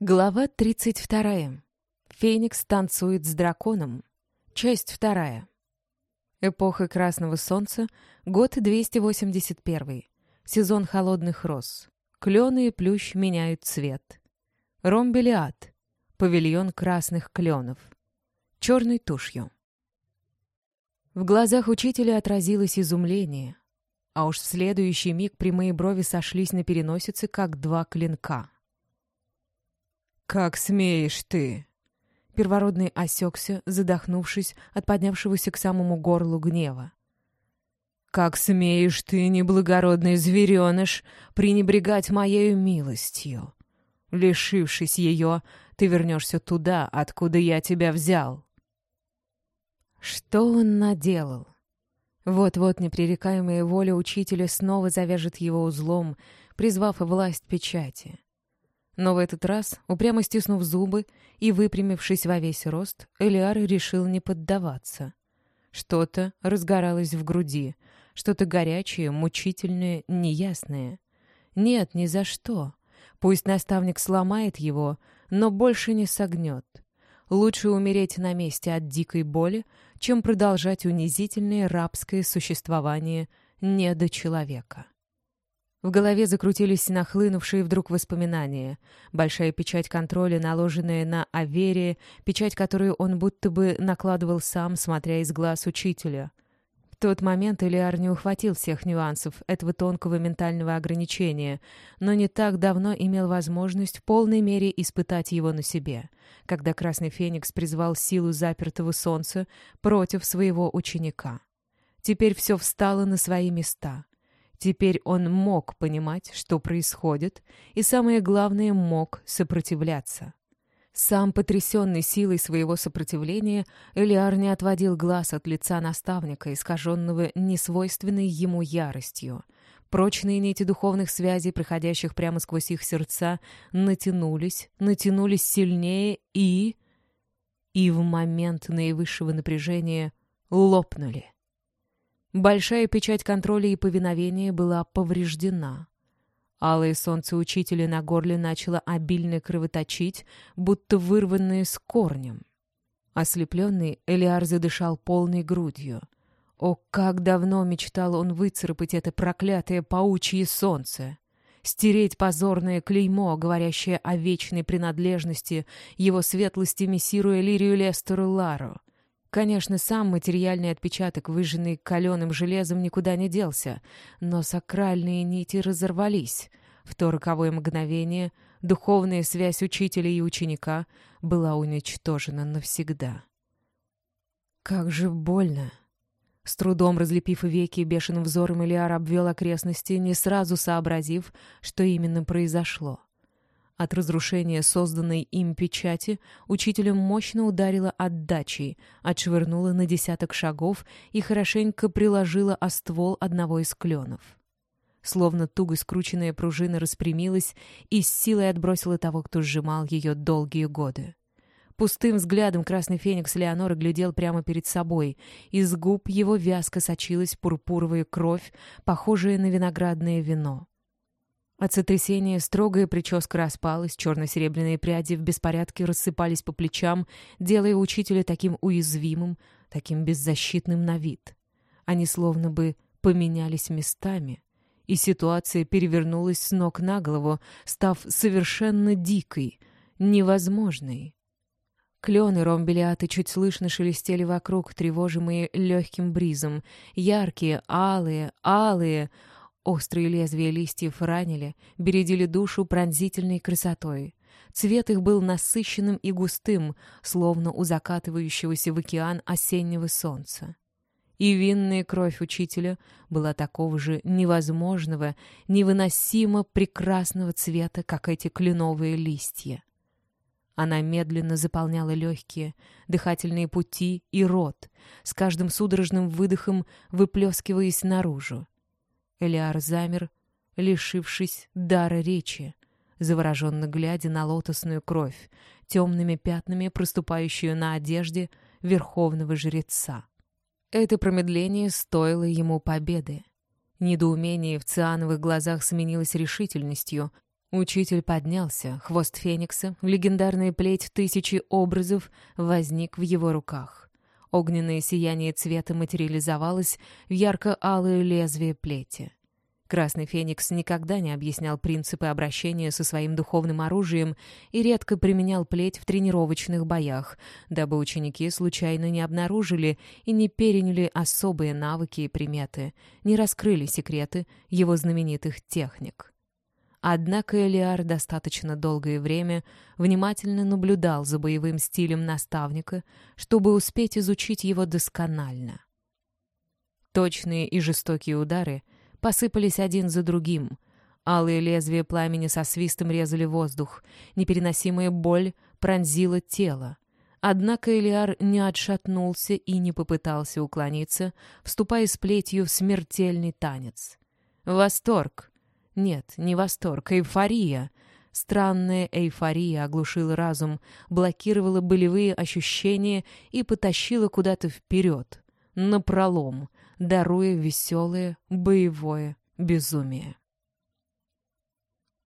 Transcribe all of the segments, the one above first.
Глава 32. Феникс танцует с драконом. Часть 2. Эпоха Красного Солнца, год 281. Сезон холодных роз. Клены и плющ меняют цвет. Ромбелиад. Павильон красных кленов. Черной тушью. В глазах учителя отразилось изумление, а уж в следующий миг прямые брови сошлись на переносице, как два клинка — «Как смеешь ты!» Первородный осекся, задохнувшись от поднявшегося к самому горлу гнева. «Как смеешь ты, неблагородный звереныш, пренебрегать моею милостью? Лишившись ее, ты вернешься туда, откуда я тебя взял». Что он наделал? Вот-вот непререкаемая воля учителя снова завяжет его узлом, призвав власть печати. Но в этот раз, упрямо стиснув зубы и выпрямившись во весь рост, Элиар решил не поддаваться. Что-то разгоралось в груди, что-то горячее, мучительное, неясное. Нет, ни за что. Пусть наставник сломает его, но больше не согнет. Лучше умереть на месте от дикой боли, чем продолжать унизительное рабское существование недочеловека. В голове закрутились нахлынувшие вдруг воспоминания. Большая печать контроля, наложенная на Аверия, печать, которую он будто бы накладывал сам, смотря из глаз учителя. В тот момент Элиар не ухватил всех нюансов этого тонкого ментального ограничения, но не так давно имел возможность в полной мере испытать его на себе, когда Красный Феникс призвал силу запертого солнца против своего ученика. Теперь все встало на свои места — Теперь он мог понимать, что происходит, и, самое главное, мог сопротивляться. Сам потрясенный силой своего сопротивления, Элиар не отводил глаз от лица наставника, искаженного несвойственной ему яростью. Прочные нити духовных связей, проходящих прямо сквозь их сердца, натянулись, натянулись сильнее и... И в момент наивысшего напряжения лопнули. Большая печать контроля и повиновения была повреждена. Алое солнце учителя на горле начало обильно кровоточить, будто вырванное с корнем. Ослепленный, Элиар задышал полной грудью. О, как давно мечтал он выцарапать это проклятое паучье солнце! Стереть позорное клеймо, говорящее о вечной принадлежности его светлости мессиру Элирию Лестеру Лару. Конечно, сам материальный отпечаток, выжженный каленым железом, никуда не делся, но сакральные нити разорвались. В то роковое мгновение духовная связь учителя и ученика была уничтожена навсегда. Как же больно! С трудом разлепив веки, бешеным взором Ильяр обвел окрестности, не сразу сообразив, что именно произошло. От разрушения созданной им печати учителем мощно ударила отдачей, отшвырнула на десяток шагов и хорошенько приложила о ствол одного из кленов. Словно туго скрученная пружина распрямилась и с силой отбросила того, кто сжимал ее долгие годы. Пустым взглядом красный феникс Леонора глядел прямо перед собой. Из губ его вязко сочилась пурпуровая кровь, похожая на виноградное вино. От сотрясения строгая прическа распалась, черно-серебряные пряди в беспорядке рассыпались по плечам, делая учителя таким уязвимым, таким беззащитным на вид. Они словно бы поменялись местами, и ситуация перевернулась с ног на голову, став совершенно дикой, невозможной. Клены ромбелиаты чуть слышно шелестели вокруг, тревожимые легким бризом. Яркие, алые, алые — Острые лезвия листьев ранили, бередили душу пронзительной красотой. Цвет их был насыщенным и густым, словно у закатывающегося в океан осеннего солнца. И винная кровь учителя была такого же невозможного, невыносимо прекрасного цвета, как эти кленовые листья. Она медленно заполняла легкие, дыхательные пути и рот, с каждым судорожным выдохом выплескиваясь наружу. Элиар замер, лишившись дара речи, завороженно глядя на лотосную кровь, темными пятнами проступающую на одежде верховного жреца. Это промедление стоило ему победы. Недоумение в циановых глазах сменилось решительностью, Учитель поднялся, хвост феникса, легендарная плеть тысячи образов возник в его руках. Огненное сияние цвета материализовалось в ярко-алое лезвие плети. Красный Феникс никогда не объяснял принципы обращения со своим духовным оружием и редко применял плеть в тренировочных боях, дабы ученики случайно не обнаружили и не переняли особые навыки и приметы, не раскрыли секреты его знаменитых техник. Однако Элиар достаточно долгое время внимательно наблюдал за боевым стилем наставника, чтобы успеть изучить его досконально. Точные и жестокие удары — посыпались один за другим. Алые лезвия пламени со свистом резали воздух. Непереносимая боль пронзила тело. Однако Элиар не отшатнулся и не попытался уклониться, вступая с плетью в смертельный танец. Восторг. Нет, не восторг, эйфория. Странная эйфория оглушила разум, блокировала болевые ощущения и потащила куда-то вперед, напролом, даруя веселое, боевое безумие.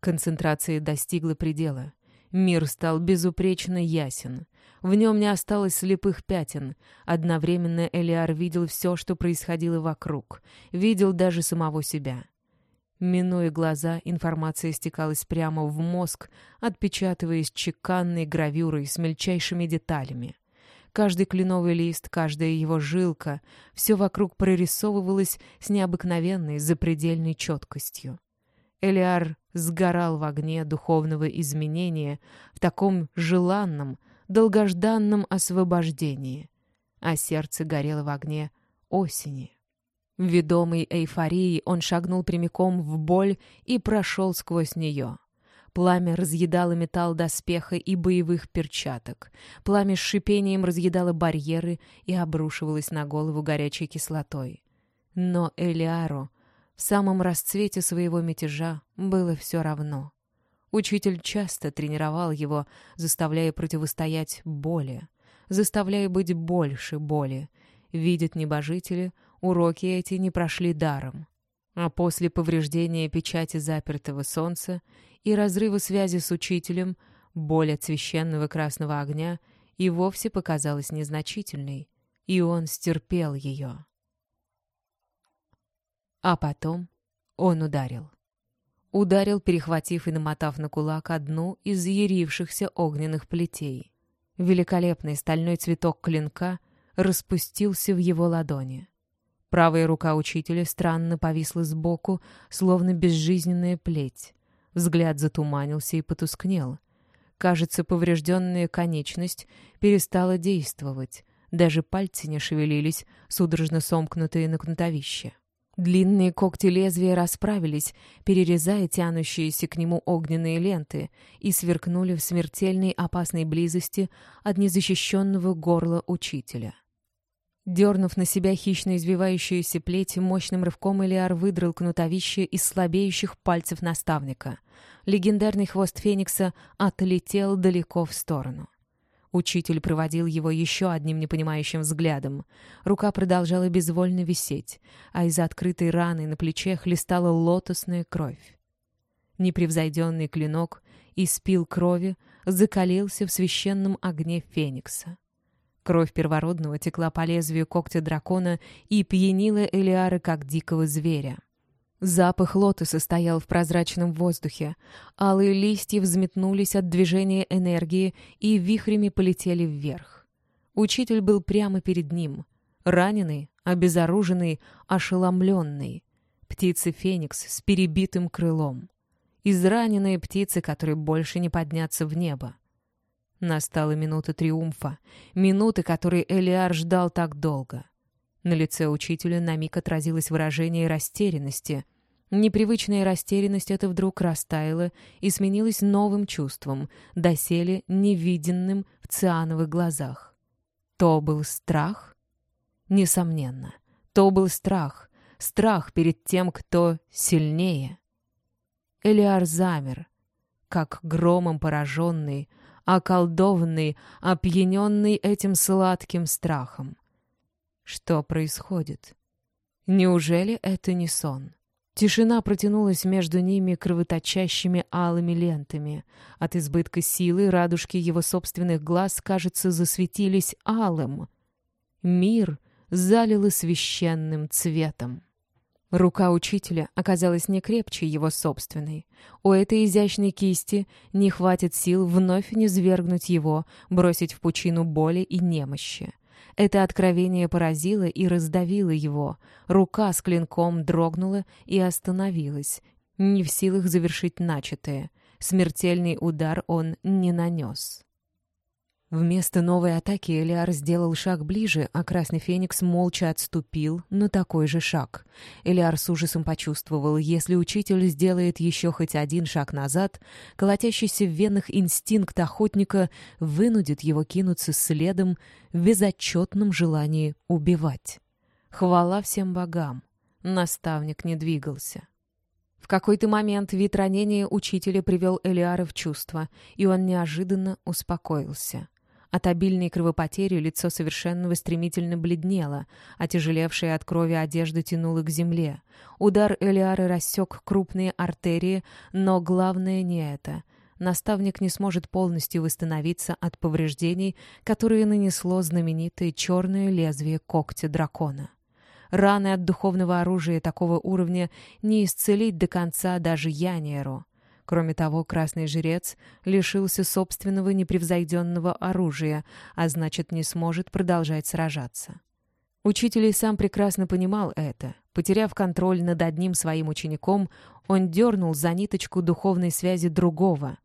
Концентрация достигла предела. Мир стал безупречно ясен. В нем не осталось слепых пятен. Одновременно Элиар видел все, что происходило вокруг. Видел даже самого себя. Минуя глаза, информация стекалась прямо в мозг, отпечатываясь чеканной гравюрой с мельчайшими деталями. Каждый кленовый лист, каждая его жилка — все вокруг прорисовывалось с необыкновенной запредельной четкостью. Элиар сгорал в огне духовного изменения в таком желанном, долгожданном освобождении, а сердце горело в огне осени. Ведомый эйфорией, он шагнул прямиком в боль и прошел сквозь нее. Пламя разъедало металл доспеха и боевых перчаток. Пламя с шипением разъедало барьеры и обрушивалось на голову горячей кислотой. Но Элиару в самом расцвете своего мятежа было все равно. Учитель часто тренировал его, заставляя противостоять боли, заставляя быть больше боли. Видят небожители, уроки эти не прошли даром. А после повреждения печати запертого солнца и разрыва связи с учителем, боль от священного красного огня и вовсе показалась незначительной, и он стерпел ее. А потом он ударил. Ударил, перехватив и намотав на кулак одну из ярившихся огненных плетей. Великолепный стальной цветок клинка распустился в его ладони. Правая рука учителя странно повисла сбоку, словно безжизненная плеть. Взгляд затуманился и потускнел. Кажется, поврежденная конечность перестала действовать. Даже пальцы не шевелились, судорожно сомкнутые на кнутовище. Длинные когти лезвия расправились, перерезая тянущиеся к нему огненные ленты, и сверкнули в смертельной опасной близости от незащищенного горла учителя. Дернув на себя хищно извивающуюся плеть, мощным рывком Элиар выдрал кнутовище из слабеющих пальцев наставника. Легендарный хвост Феникса отлетел далеко в сторону. Учитель проводил его еще одним непонимающим взглядом. Рука продолжала безвольно висеть, а из открытой раны на плече хлестала лотосная кровь. Непревзойденный клинок испил крови, закалился в священном огне Феникса. Кровь первородного текла по лезвию когтя дракона и пьянила Элиара, как дикого зверя. Запах лотоса стоял в прозрачном воздухе. Алые листья взметнулись от движения энергии и вихрями полетели вверх. Учитель был прямо перед ним. Раненый, обезоруженный, ошеломленный. Птица Феникс с перебитым крылом. Израненные птицы, которые больше не поднятся в небо. Настала минута триумфа, минуты, которой Элиар ждал так долго. На лице учителя на миг отразилось выражение растерянности. Непривычная растерянность это вдруг растаяла и сменилась новым чувством, доселе невиденным в циановых глазах. То был страх? Несомненно, то был страх. Страх перед тем, кто сильнее. Элиар замер, как громом пораженный, околдованный, опьяненный этим сладким страхом. Что происходит? Неужели это не сон? Тишина протянулась между ними кровоточащими алыми лентами. От избытка силы радужки его собственных глаз, кажется, засветились алым. Мир залило священным цветом. Рука учителя оказалась не крепче его собственной. У этой изящной кисти не хватит сил вновь не свергнуть его, бросить в пучину боли и немощи. Это откровение поразило и раздавило его. Рука с клинком дрогнула и остановилась, не в силах завершить начатое. Смертельный удар он не нанес. Вместо новой атаки Элиар сделал шаг ближе, а Красный Феникс молча отступил на такой же шаг. Элиар с ужасом почувствовал, если учитель сделает еще хоть один шаг назад, колотящийся в венах инстинкт охотника вынудит его кинуться следом в безотчетном желании убивать. Хвала всем богам! Наставник не двигался. В какой-то момент вид ранения учителя привел Элиара в чувство, и он неожиданно успокоился. От обильной кровопотери лицо совершенного стремительно бледнело, а тяжелевшая от крови одежда тянула к земле. Удар Элиары рассек крупные артерии, но главное не это. Наставник не сможет полностью восстановиться от повреждений, которые нанесло знаменитое черное лезвие когтя дракона. Раны от духовного оружия такого уровня не исцелить до конца даже Яниеру. Кроме того, красный жрец лишился собственного непревзойденного оружия, а значит, не сможет продолжать сражаться. Учитель и сам прекрасно понимал это. Потеряв контроль над одним своим учеником, он дернул за ниточку духовной связи другого.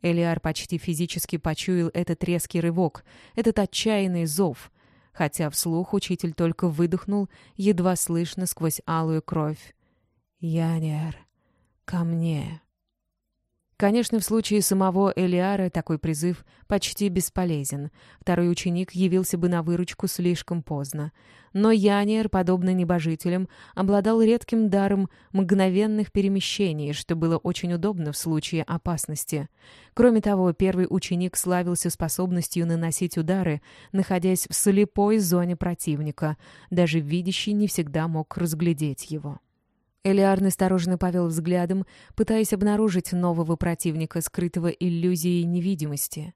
Элиар почти физически почуял этот резкий рывок, этот отчаянный зов, хотя вслух учитель только выдохнул, едва слышно сквозь алую кровь. «Янер, ко мне!» Конечно, в случае самого Элиара такой призыв почти бесполезен. Второй ученик явился бы на выручку слишком поздно. Но Яниер, подобно небожителям, обладал редким даром мгновенных перемещений, что было очень удобно в случае опасности. Кроме того, первый ученик славился способностью наносить удары, находясь в слепой зоне противника. Даже видящий не всегда мог разглядеть его. Элиар настороженно повел взглядом, пытаясь обнаружить нового противника, скрытого иллюзией невидимости.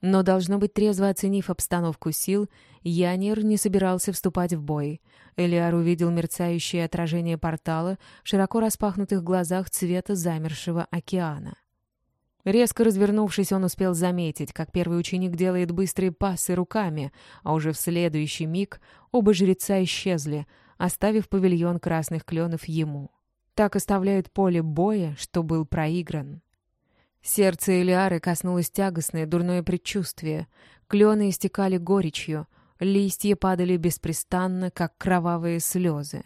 Но, должно быть, трезво оценив обстановку сил, Янир не собирался вступать в бой. Элиар увидел мерцающее отражение портала в широко распахнутых глазах цвета замершего океана. Резко развернувшись, он успел заметить, как первый ученик делает быстрые пасы руками, а уже в следующий миг оба жреца исчезли — оставив павильон красных кленов ему. Так оставляют поле боя, что был проигран. Сердце Элиары коснулось тягостное дурное предчувствие. Клены истекали горечью, листья падали беспрестанно, как кровавые слезы.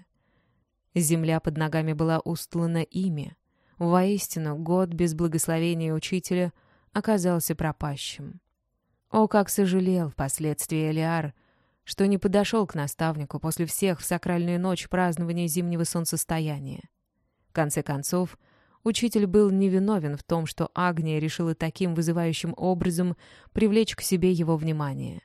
Земля под ногами была устлана ими. Воистину, год без благословения учителя оказался пропащим. О, как сожалел впоследствии Элиар, что не подошел к наставнику после всех в сакральную ночь празднования зимнего солнцестояния. В конце концов, учитель был невиновен в том, что Агния решила таким вызывающим образом привлечь к себе его внимание.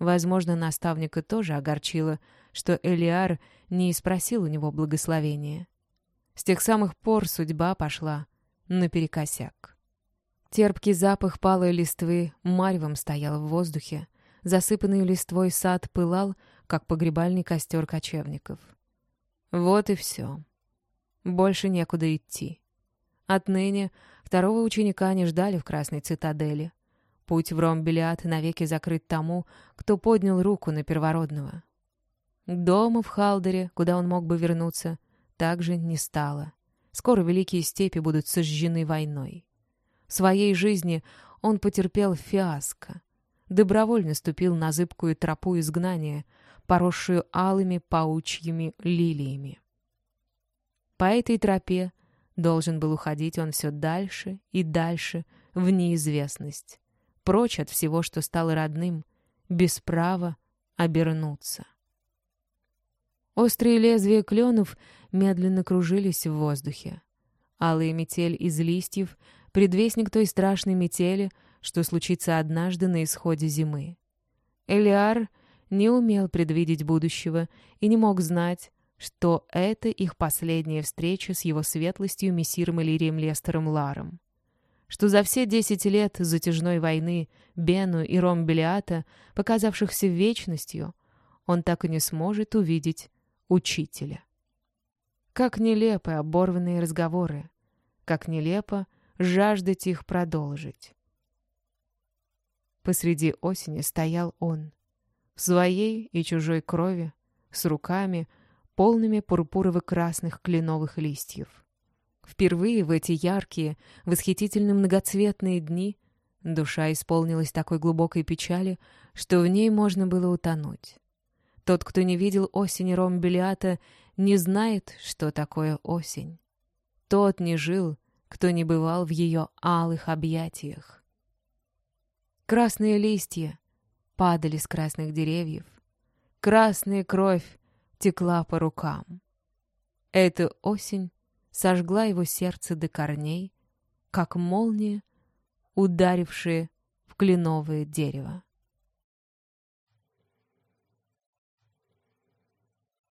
Возможно, наставника тоже огорчило, что Элиар не спросил у него благословения. С тех самых пор судьба пошла наперекосяк. Терпкий запах палой листвы маревом стоял в воздухе, Засыпанный листвой сад пылал, как погребальный костер кочевников. Вот и все. Больше некуда идти. Отныне второго ученика не ждали в Красной Цитадели. Путь в Ромбелиад навеки закрыт тому, кто поднял руку на первородного. Дома в Халдере, куда он мог бы вернуться, также не стало. Скоро великие степи будут сожжены войной. В своей жизни он потерпел фиаско добровольно ступил на зыбкую тропу изгнания, поросшую алыми паучьими лилиями. По этой тропе должен был уходить он все дальше и дальше в неизвестность, прочь от всего, что стало родным, без права обернуться. Острые лезвия кленов медленно кружились в воздухе. Алая метель из листьев, предвестник той страшной метели — что случится однажды на исходе зимы. Элиар не умел предвидеть будущего и не мог знать, что это их последняя встреча с его светлостью мессиром Иллирием Лестером Ларом, что за все десять лет затяжной войны Бену и Ромбелиата, показавшихся вечностью, он так и не сможет увидеть учителя. Как нелепы оборванные разговоры, как нелепо жаждать их продолжить. Посреди осени стоял он, в своей и чужой крови, с руками, полными пурпурово-красных кленовых листьев. Впервые в эти яркие, восхитительно многоцветные дни душа исполнилась такой глубокой печали, что в ней можно было утонуть. Тот, кто не видел осени Ромбелиата, не знает, что такое осень. Тот не жил, кто не бывал в ее алых объятиях. Красные листья падали с красных деревьев. Красная кровь текла по рукам. Эта осень сожгла его сердце до корней, как молния, ударившая в кленовое дерево.